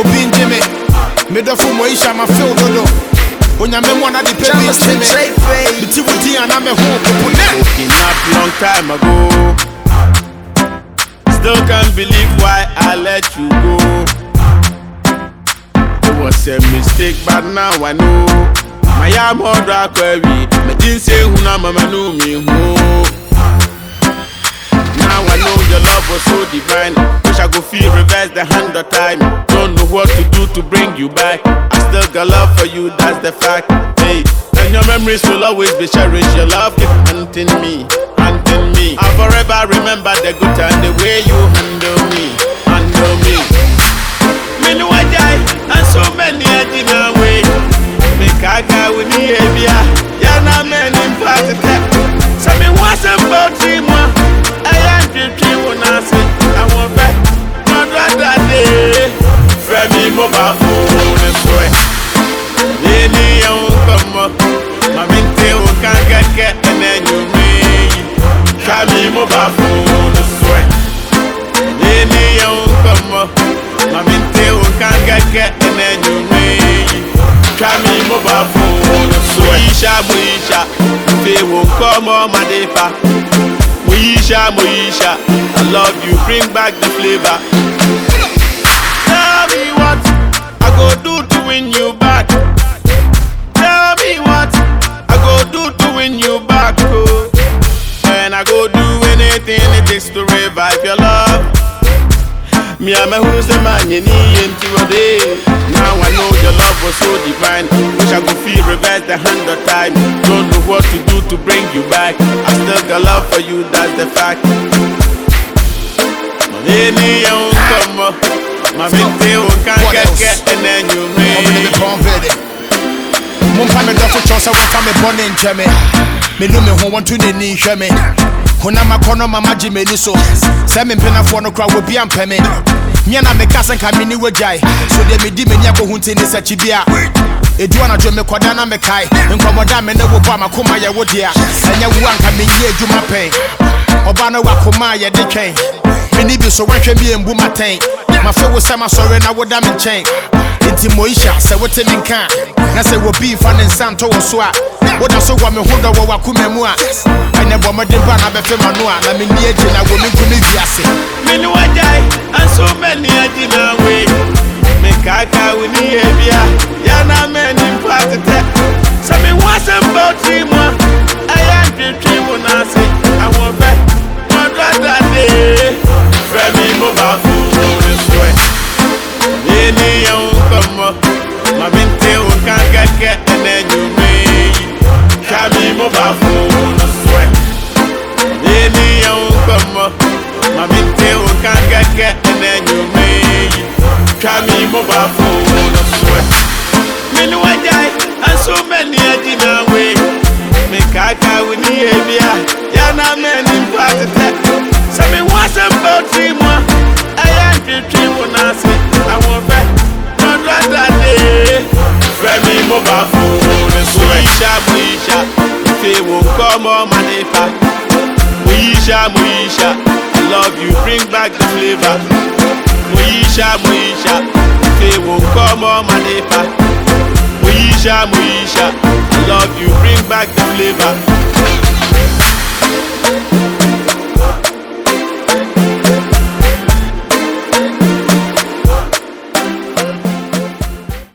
obi ngye me medɔfo mmɔ ihyɛ ma few dodo onyame mu ana de pɛ bi nkye me meti wo din ana mɛho popo nɛ Broken up long time ago. Still can't believe why I let you go. It was a mistake, but now I know. My am order query. Me didn't say who na mama knew me who. Now I know your love was so divine. Wish I could feel reverse the hand of time. Don't know what to do to bring you back. I still got love for you, that's the fact. Hey, and your memories will always be cherished. Your love keep haunting me, haunting me. I'll forever remember the good time, the way you handle me, handle me. Me know I die, and so many I did not wait. Me kaka with the area, yeah, na men in party. So me want some bounty, moi. Get and then you may. Kami mobile phone. Moisha, Moisha. Fe won't come on my day Moisha, Moisha, I love you, bring back the flavor. Tell me what I go do to win you back. Tell me what I go do to win you back. Oh. And I go do anything it takes to revive your love. Me and my who's a you need into a. feel reverse the hand of time. Don't know what to do to bring you back. I still got love for you, that's the fact. Lady, you come up. My mente won't can't What get else? get and then you ɔmene me may. pɔn bɛde mompa me dɔfo kyɛw sɛ wɔmfa me bɔne nkyɛ me menu me ho wɔnto n'ani nhwɛ me honam akɔnnɔ ma magye m'ani so sɛ mempenafoɔ no kora wɔbi ampɛ me na meka sɛ nka mene wagyae so deɛ medi m'ani akɔhu nti ne bi a ɛdu anadwo mekɔda na mekae nkɔmmɔda me ne wo bɔ a makoma yɛ wo dea ɛnyɛ wo anka menyɛ adwuma pɛn ɔba no wakoma a yɛde twɛn mene bi so woahwɛ mi ɛmbu matɛn mafe wo sɛ masɔre na woda me nkyɛn enti moisha sɛ wote me nka. Na sɛ wobi fa ne nsa nto wo so a. Woda so wɔ me ho dɔ wɔ wakoma mu a. Ɛnɛ bɔ ba na bɛfɛ m'ano a. Na menni agye na wɔ me nko me wiase Me know I die, and so many I did not wait. Kami mobile phone and sweat. Lady, you come up. My mente will can't get get and then you may. Kami mobile phone and sweat. Me know I die, and so many I did not wait. Me kaka with the area, yeah, na men in Moisha, Moisha, I love you, bring back the flavor. Moisha, Moisha, they will come on my neighbor. Moisha, Moisha, I love you, bring back the flavor.